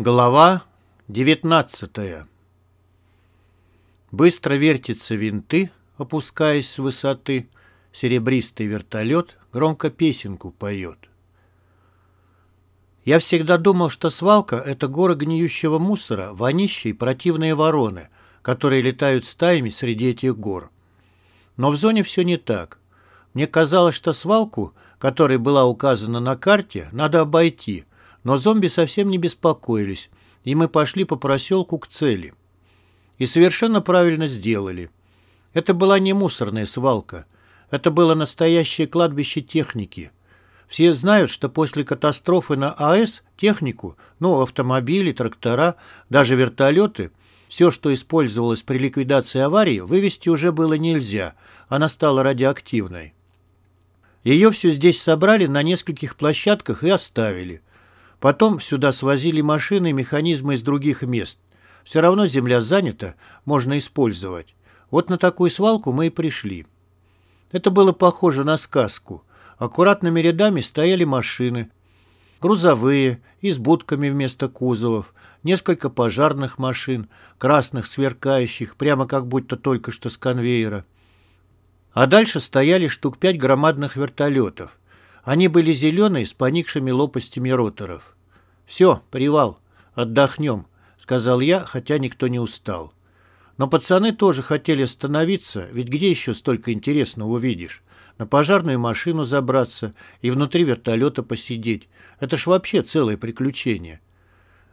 Глава 19 Быстро вертятся винты, опускаясь с высоты. Серебристый вертолет громко песенку поет. Я всегда думал, что свалка — это горы гниющего мусора, вонища и противные вороны, которые летают стаями среди этих гор. Но в зоне все не так. Мне казалось, что свалку, которая была указана на карте, надо обойти — но зомби совсем не беспокоились, и мы пошли по проселку к цели. И совершенно правильно сделали. Это была не мусорная свалка. Это было настоящее кладбище техники. Все знают, что после катастрофы на АЭС технику, ну, автомобили, трактора, даже вертолеты, все, что использовалось при ликвидации аварии, вывести уже было нельзя. Она стала радиоактивной. Ее все здесь собрали на нескольких площадках и оставили. Потом сюда свозили машины и механизмы из других мест. Все равно земля занята, можно использовать. Вот на такую свалку мы и пришли. Это было похоже на сказку. Аккуратными рядами стояли машины. Грузовые, и с будками вместо кузовов, несколько пожарных машин, красных, сверкающих, прямо как будто только что с конвейера. А дальше стояли штук пять громадных вертолетов. Они были зеленые с поникшими лопастями роторов. «Все, привал, отдохнем», — сказал я, хотя никто не устал. Но пацаны тоже хотели остановиться, ведь где еще столько интересного увидишь? На пожарную машину забраться и внутри вертолета посидеть. Это ж вообще целое приключение.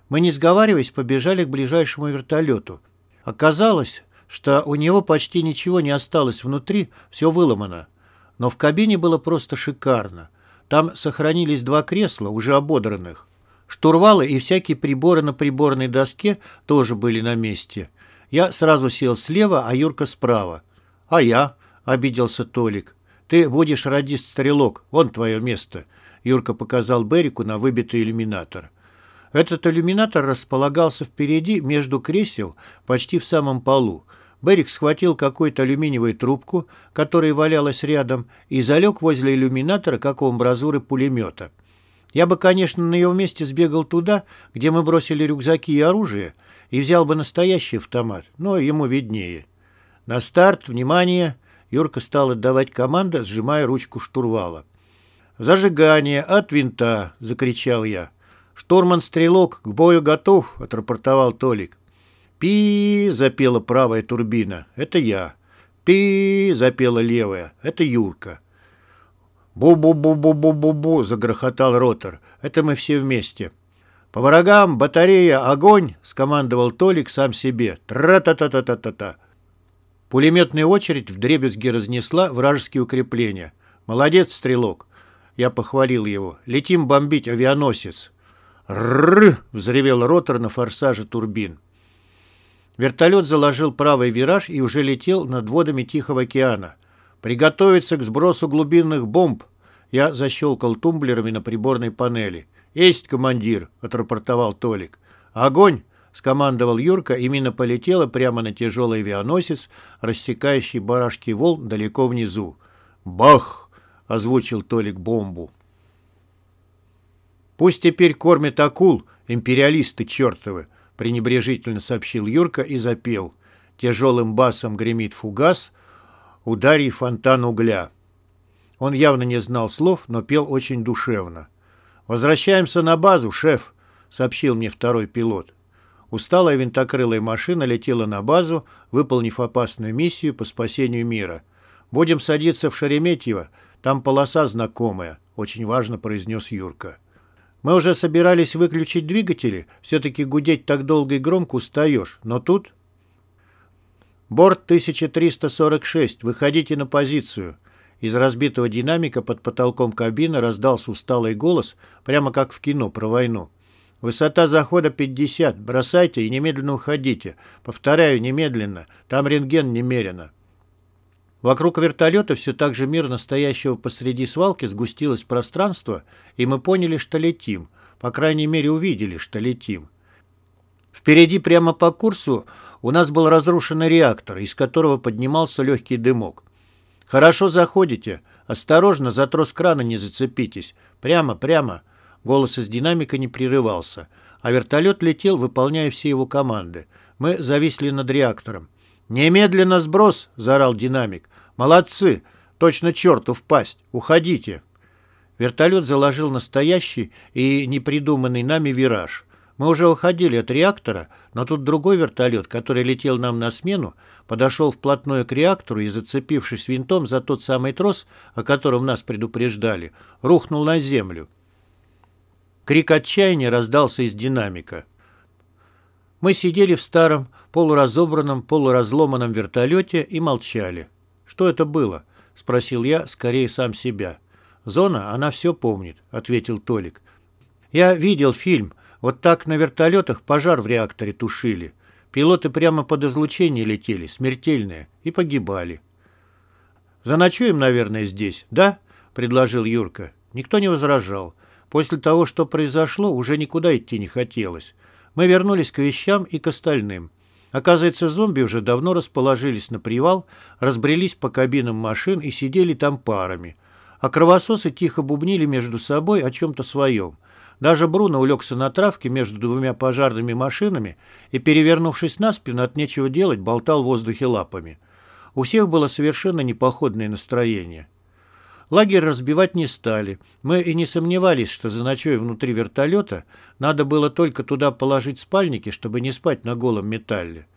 Мы, не сговариваясь, побежали к ближайшему вертолету. Оказалось, что у него почти ничего не осталось внутри, все выломано. Но в кабине было просто шикарно. Там сохранились два кресла, уже ободранных. Штурвалы и всякие приборы на приборной доске тоже были на месте. Я сразу сел слева, а Юрка справа. «А я?» — обиделся Толик. «Ты будешь радист-стрелок, вон твое место». Юрка показал Берику на выбитый иллюминатор. Этот иллюминатор располагался впереди, между кресел, почти в самом полу. Берик схватил какую-то алюминиевую трубку, которая валялась рядом, и залег возле иллюминатора, как у амбразуры пулемета. Я бы, конечно, на его месте сбегал туда, где мы бросили рюкзаки и оружие, и взял бы настоящий автомат, но ему виднее. На старт, внимание! Юрка стал отдавать команды, сжимая ручку штурвала. «Зажигание от винта!» — закричал я. «Штурман-стрелок к бою готов!» — отрапортовал Толик. «Пи!» — запела правая турбина. «Это я». «Пи!» — запела левая. «Это Юрка». «Бу-бу-бу-бу-бу-бу-бу!» — загрохотал ротор. «Это мы все вместе». «По врагам! Батарея! Огонь!» — скомандовал Толик сам себе. «Тра-та-та-та-та-та-та!» Пулеметная очередь вдребезги разнесла вражеские укрепления. «Молодец, стрелок!» Я похвалил его. «Летим бомбить авианосец!» «Рррр!» — взревел ротор на форсаже турбин. Вертолет заложил правый вираж и уже летел над водами Тихого океана. «Приготовиться к сбросу глубинных бомб!» Я защелкал тумблерами на приборной панели. «Есть, командир!» — отрапортовал Толик. «Огонь!» — скомандовал Юрка, и мина полетела прямо на тяжелый авианосец, рассекающий барашки волн далеко внизу. «Бах!» — озвучил Толик бомбу. «Пусть теперь кормят акул, империалисты чертовы!» Пренебрежительно сообщил Юрка и запел. Тяжелым басом гремит фугас, ударий фонтан угля. Он явно не знал слов, но пел очень душевно. «Возвращаемся на базу, шеф», — сообщил мне второй пилот. Усталая винтокрылая машина летела на базу, выполнив опасную миссию по спасению мира. «Будем садиться в Шереметьево, там полоса знакомая», — очень важно произнес Юрка. Мы уже собирались выключить двигатели, все-таки гудеть так долго и громко устаешь, но тут... Борт 1346, выходите на позицию. Из разбитого динамика под потолком кабины раздался усталый голос, прямо как в кино про войну. Высота захода 50, бросайте и немедленно уходите. Повторяю, немедленно, там рентген немерено. Вокруг вертолета все так же мирно стоящего посреди свалки сгустилось пространство, и мы поняли, что летим. По крайней мере, увидели, что летим. Впереди, прямо по курсу, у нас был разрушенный реактор, из которого поднимался легкий дымок. «Хорошо заходите. Осторожно, за трос крана не зацепитесь. Прямо, прямо». Голос из динамика не прерывался. а вертолет летел, выполняя все его команды. Мы зависли над реактором. «Немедленно сброс!» — заорал динамик. «Молодцы! Точно черту в пасть! Уходите!» Вертолет заложил настоящий и непридуманный нами вираж. Мы уже уходили от реактора, но тут другой вертолет, который летел нам на смену, подошел вплотную к реактору и, зацепившись винтом за тот самый трос, о котором нас предупреждали, рухнул на землю. Крик отчаяния раздался из динамика. Мы сидели в старом, полуразобранном, полуразломанном вертолете и молчали. «Что это было?» — спросил я, скорее сам себя. «Зона, она все помнит», — ответил Толик. «Я видел фильм. Вот так на вертолетах пожар в реакторе тушили. Пилоты прямо под излучение летели, смертельные, и погибали». «Заночуем, наверное, здесь, да?» — предложил Юрка. Никто не возражал. После того, что произошло, уже никуда идти не хотелось. Мы вернулись к вещам и к остальным. Оказывается, зомби уже давно расположились на привал, разбрелись по кабинам машин и сидели там парами. А кровососы тихо бубнили между собой о чем-то своем. Даже Бруно улегся на травке между двумя пожарными машинами и, перевернувшись на спину от нечего делать, болтал в воздухе лапами. У всех было совершенно непоходное настроение. Лагерь разбивать не стали. Мы и не сомневались, что за ночой внутри вертолета надо было только туда положить спальники, чтобы не спать на голом металле.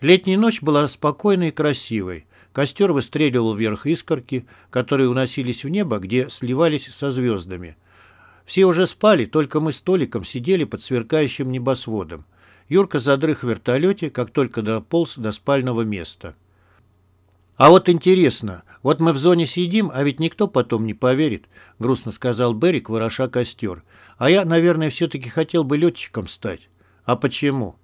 Летняя ночь была спокойной и красивой. Костер выстреливал вверх искорки, которые уносились в небо, где сливались со звездами. Все уже спали, только мы с Толиком сидели под сверкающим небосводом. Юрка задрых в вертолете, как только дополз до спального места. «А вот интересно, вот мы в зоне сидим, а ведь никто потом не поверит», — грустно сказал Берик, вороша костер. «А я, наверное, все-таки хотел бы летчиком стать. А почему?»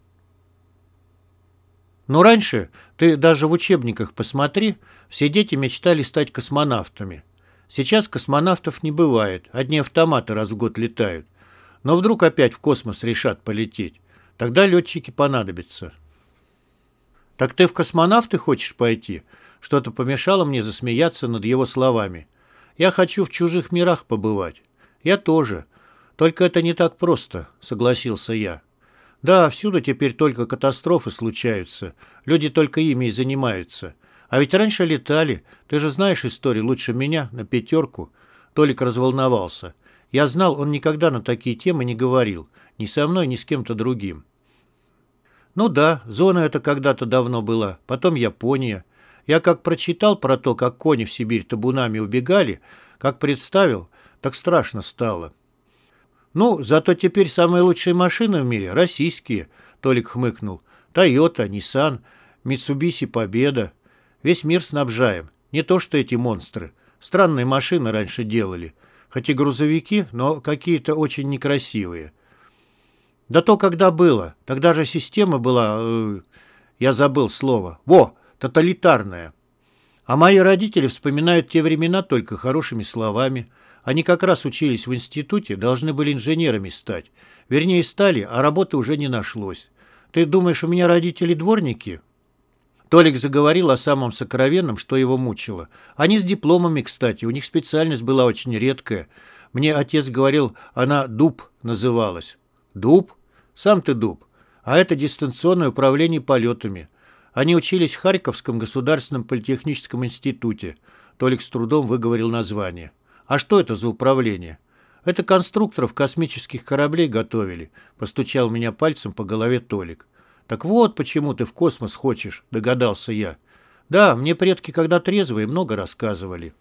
«Ну, раньше, ты даже в учебниках посмотри, все дети мечтали стать космонавтами. Сейчас космонавтов не бывает, одни автоматы раз в год летают. Но вдруг опять в космос решат полететь. Тогда летчики понадобятся». «Так ты в космонавты хочешь пойти?» Что-то помешало мне засмеяться над его словами. «Я хочу в чужих мирах побывать». «Я тоже. Только это не так просто», — согласился я. «Да, всюду теперь только катастрофы случаются. Люди только ими и занимаются. А ведь раньше летали. Ты же знаешь историю лучше меня, на пятерку». Толик разволновался. Я знал, он никогда на такие темы не говорил. Ни со мной, ни с кем-то другим. Ну да, зона это когда-то давно была. Потом Япония. Я как прочитал про то, как кони в Сибирь табунами убегали, как представил, так страшно стало. Ну, зато теперь самые лучшие машины в мире – российские, Толик хмыкнул. Тойота, Ниссан, Митсубиси Победа. Весь мир снабжаем. Не то, что эти монстры. Странные машины раньше делали. Хоть и грузовики, но какие-то очень некрасивые. Да то когда было. Тогда же система была... Э, я забыл слово. Во! Тоталитарная. А мои родители вспоминают те времена только хорошими словами. Они как раз учились в институте, должны были инженерами стать. Вернее, стали, а работы уже не нашлось. Ты думаешь, у меня родители дворники?» Толик заговорил о самом сокровенном, что его мучило. Они с дипломами, кстати, у них специальность была очень редкая. Мне отец говорил, она дуб называлась. Дуб? Сам ты дуб. А это дистанционное управление полетами. Они учились в Харьковском государственном политехническом институте. Толик с трудом выговорил название. А что это за управление? Это конструкторов космических кораблей готовили. Постучал меня пальцем по голове Толик. Так вот, почему ты в космос хочешь, догадался я. Да, мне предки, когда трезвые, много рассказывали.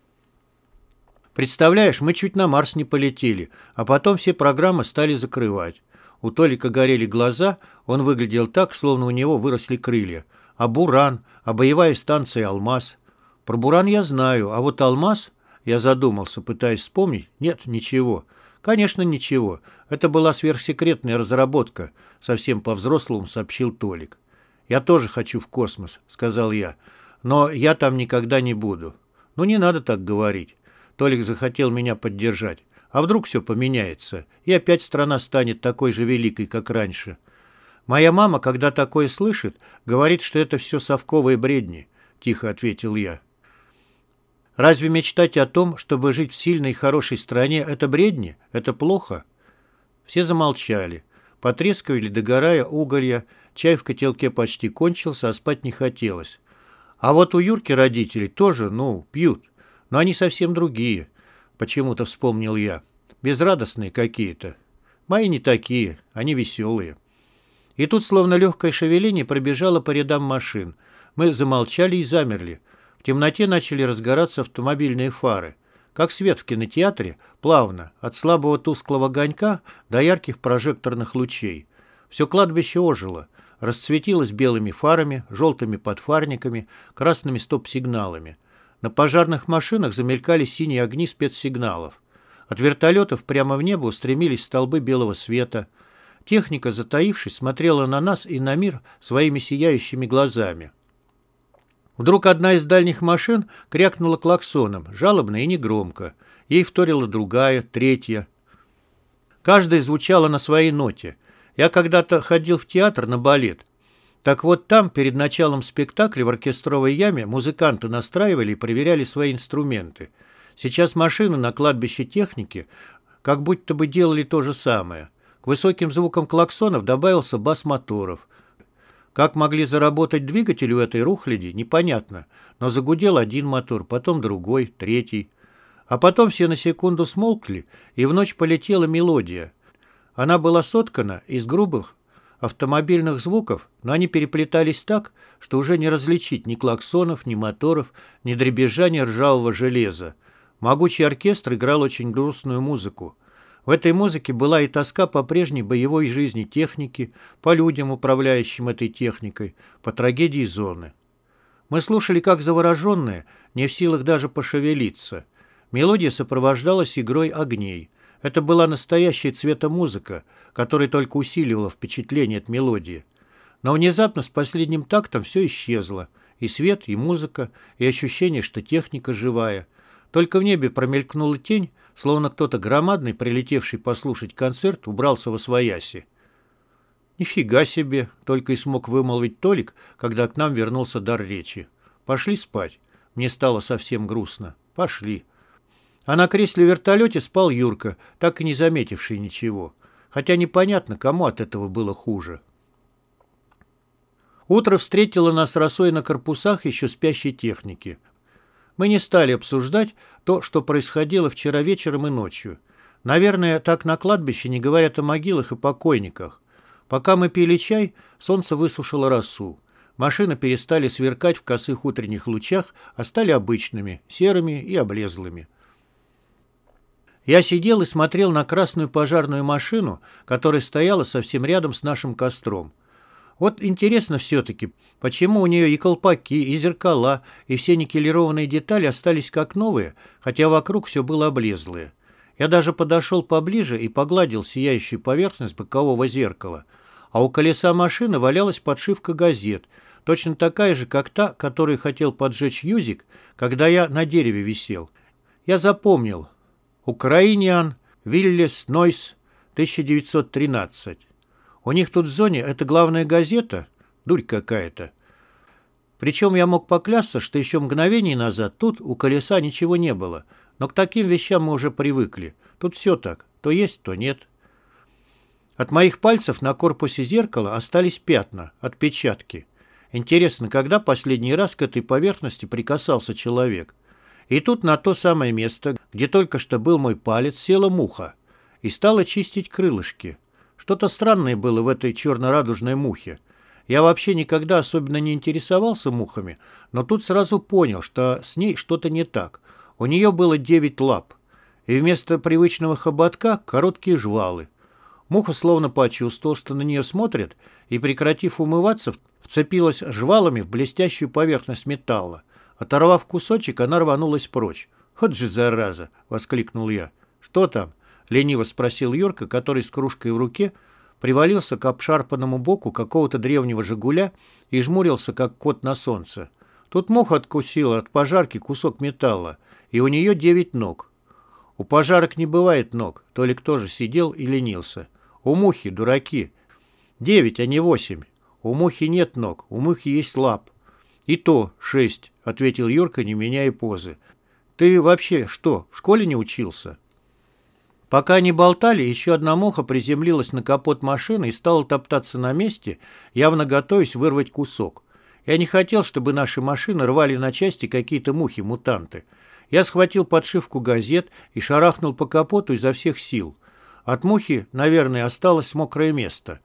Представляешь, мы чуть на Марс не полетели, а потом все программы стали закрывать. У Толика горели глаза, он выглядел так, словно у него выросли крылья а Буран, а боевая станция «Алмаз». Про Буран я знаю, а вот «Алмаз» я задумался, пытаясь вспомнить. Нет, ничего. Конечно, ничего. Это была сверхсекретная разработка, совсем по-взрослому сообщил Толик. «Я тоже хочу в космос», — сказал я. «Но я там никогда не буду». «Ну, не надо так говорить». Толик захотел меня поддержать. «А вдруг все поменяется, и опять страна станет такой же великой, как раньше?» «Моя мама, когда такое слышит, говорит, что это все совковые бредни», — тихо ответил я. «Разве мечтать о том, чтобы жить в сильной и хорошей стране, это бредни? Это плохо?» Все замолчали. потрескивали, догорая уголья, чай в котелке почти кончился, а спать не хотелось. А вот у Юрки родители тоже, ну, пьют, но они совсем другие, почему-то вспомнил я. Безрадостные какие-то. Мои не такие, они веселые. И тут словно легкое шевеление пробежало по рядам машин. Мы замолчали и замерли. В темноте начали разгораться автомобильные фары. Как свет в кинотеатре, плавно, от слабого тусклого огонька до ярких прожекторных лучей. Все кладбище ожило, расцветилось белыми фарами, желтыми подфарниками, красными стоп-сигналами. На пожарных машинах замелькали синие огни спецсигналов. От вертолетов прямо в небо устремились столбы белого света. Техника, затаившись, смотрела на нас и на мир своими сияющими глазами. Вдруг одна из дальних машин крякнула клаксоном, жалобно и негромко. Ей вторила другая, третья. Каждая звучала на своей ноте. Я когда-то ходил в театр на балет. Так вот там, перед началом спектакля в оркестровой яме, музыканты настраивали и проверяли свои инструменты. Сейчас машины на кладбище техники как будто бы делали то же самое. К высоким звукам клаксонов добавился бас моторов. Как могли заработать двигатель у этой рухляди, непонятно, но загудел один мотор, потом другой, третий. А потом все на секунду смолкли, и в ночь полетела мелодия. Она была соткана из грубых автомобильных звуков, но они переплетались так, что уже не различить ни клаксонов, ни моторов, ни дребезжания ржавого железа. Могучий оркестр играл очень грустную музыку. В этой музыке была и тоска по прежней боевой жизни техники, по людям, управляющим этой техникой, по трагедии зоны. Мы слушали как завороженные, не в силах даже пошевелиться. Мелодия сопровождалась игрой огней. Это была настоящая цветомузыка, которая только усиливала впечатление от мелодии. Но внезапно с последним тактом все исчезло. И свет, и музыка, и ощущение, что техника живая. Только в небе промелькнула тень, словно кто-то громадный, прилетевший послушать концерт, убрался во свояси. «Нифига себе!» — только и смог вымолвить Толик, когда к нам вернулся дар речи. «Пошли спать». Мне стало совсем грустно. «Пошли». А на кресле вертолете спал Юрка, так и не заметивший ничего. Хотя непонятно, кому от этого было хуже. Утро встретило нас росой на корпусах еще спящей техники. Мы не стали обсуждать то, что происходило вчера вечером и ночью. Наверное, так на кладбище не говорят о могилах и покойниках. Пока мы пили чай, солнце высушило росу. Машины перестали сверкать в косых утренних лучах, а стали обычными, серыми и облезлыми. Я сидел и смотрел на красную пожарную машину, которая стояла совсем рядом с нашим костром. Вот интересно все-таки, почему у нее и колпаки, и зеркала, и все никелированные детали остались как новые, хотя вокруг все было облезлое. Я даже подошел поближе и погладил сияющую поверхность бокового зеркала. А у колеса машины валялась подшивка газет, точно такая же, как та, которую хотел поджечь Юзик, когда я на дереве висел. Я запомнил. Украиниан, Виллес, Нойс, 1913. У них тут в зоне это главная газета? Дурь какая-то. Причем я мог поклясться, что еще мгновение назад тут у колеса ничего не было. Но к таким вещам мы уже привыкли. Тут все так. То есть, то нет. От моих пальцев на корпусе зеркала остались пятна, отпечатки. Интересно, когда последний раз к этой поверхности прикасался человек? И тут на то самое место, где только что был мой палец, села муха и стала чистить крылышки. Что-то странное было в этой черно-радужной мухе. Я вообще никогда особенно не интересовался мухами, но тут сразу понял, что с ней что-то не так. У нее было девять лап, и вместо привычного хоботка короткие жвалы. Муха словно почувствовала, что на нее смотрят, и, прекратив умываться, вцепилась жвалами в блестящую поверхность металла. Оторвав кусочек, она рванулась прочь. «Вот же зараза!» — воскликнул я. «Что там?» Лениво спросил Юрка, который с кружкой в руке привалился к обшарпанному боку какого-то древнего «Жигуля» и жмурился, как кот на солнце. Тут муха откусила от пожарки кусок металла, и у нее девять ног. У пожарок не бывает ног, Толик тоже сидел и ленился. У мухи, дураки. Девять, а не восемь. У мухи нет ног, у мухи есть лап. И то шесть, ответил Юрка, не меняя позы. Ты вообще что, в школе не учился? Пока они болтали, еще одна муха приземлилась на капот машины и стала топтаться на месте, явно готовясь вырвать кусок. Я не хотел, чтобы наши машины рвали на части какие-то мухи-мутанты. Я схватил подшивку газет и шарахнул по капоту изо всех сил. От мухи, наверное, осталось мокрое место.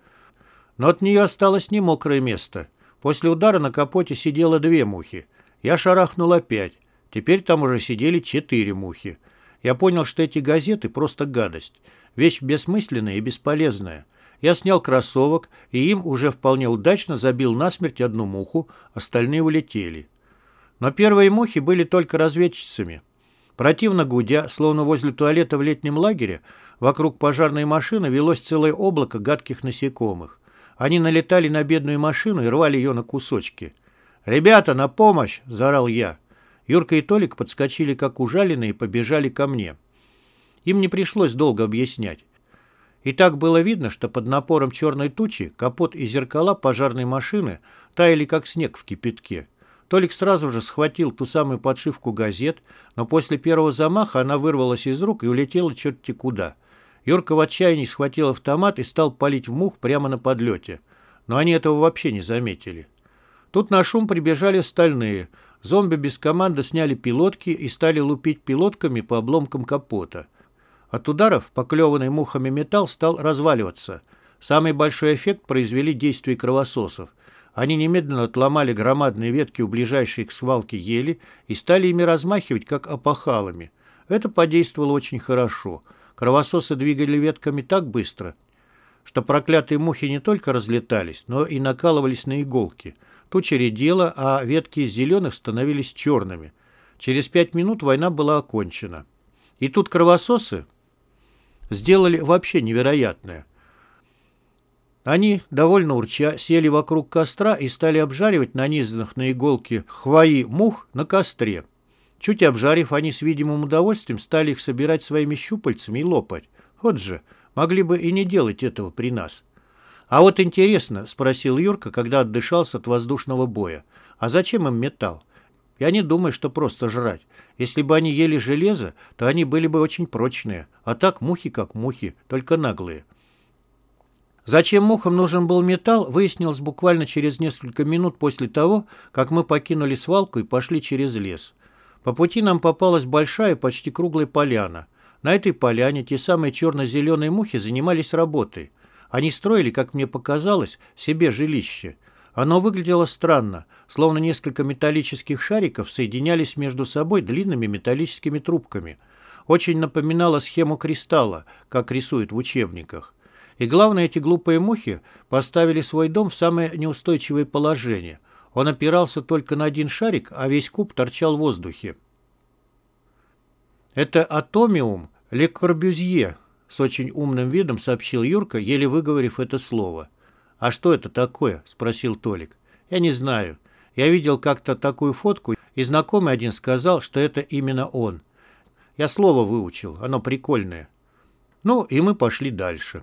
Но от нее осталось не мокрое место. После удара на капоте сидело две мухи. Я шарахнул опять. Теперь там уже сидели четыре мухи. Я понял, что эти газеты просто гадость. Вещь бессмысленная и бесполезная. Я снял кроссовок, и им уже вполне удачно забил насмерть одну муху, остальные улетели. Но первые мухи были только разведчицами. Противно гудя, словно возле туалета в летнем лагере, вокруг пожарной машины велось целое облако гадких насекомых. Они налетали на бедную машину и рвали ее на кусочки. «Ребята, на помощь!» – заорал я. Юрка и Толик подскочили, как ужаленные, и побежали ко мне. Им не пришлось долго объяснять. И так было видно, что под напором черной тучи капот и зеркала пожарной машины таяли, как снег в кипятке. Толик сразу же схватил ту самую подшивку газет, но после первого замаха она вырвалась из рук и улетела черти куда. Юрка в отчаянии схватил автомат и стал палить в мух прямо на подлете. Но они этого вообще не заметили. Тут на шум прибежали остальные – Зомби без команды сняли пилотки и стали лупить пилотками по обломкам капота. От ударов поклеванный мухами металл стал разваливаться. Самый большой эффект произвели действия кровососов. Они немедленно отломали громадные ветки у ближайшей к свалке ели и стали ими размахивать, как опахалами. Это подействовало очень хорошо. Кровососы двигали ветками так быстро, что проклятые мухи не только разлетались, но и накалывались на иголки – Туча редела, а ветки из зеленых становились черными. Через пять минут война была окончена. И тут кровососы сделали вообще невероятное. Они, довольно урча, сели вокруг костра и стали обжаривать нанизанных на иголки хвои мух на костре. Чуть обжарив, они с видимым удовольствием стали их собирать своими щупальцами и лопать. Вот же, могли бы и не делать этого при нас. «А вот интересно», — спросил Юрка, когда отдышался от воздушного боя, «а зачем им металл? Я не думаю, что просто жрать. Если бы они ели железо, то они были бы очень прочные, а так мухи как мухи, только наглые». Зачем мухам нужен был металл, выяснилось буквально через несколько минут после того, как мы покинули свалку и пошли через лес. По пути нам попалась большая, почти круглая поляна. На этой поляне те самые черно-зеленые мухи занимались работой. Они строили, как мне показалось, себе жилище. Оно выглядело странно, словно несколько металлических шариков соединялись между собой длинными металлическими трубками. Очень напоминало схему кристалла, как рисуют в учебниках. И главное, эти глупые мухи поставили свой дом в самое неустойчивое положение. Он опирался только на один шарик, а весь куб торчал в воздухе. Это атомиум Ле Корбюзье, с очень умным видом сообщил Юрка, еле выговорив это слово. «А что это такое?» – спросил Толик. «Я не знаю. Я видел как-то такую фотку, и знакомый один сказал, что это именно он. Я слово выучил, оно прикольное». Ну, и мы пошли дальше.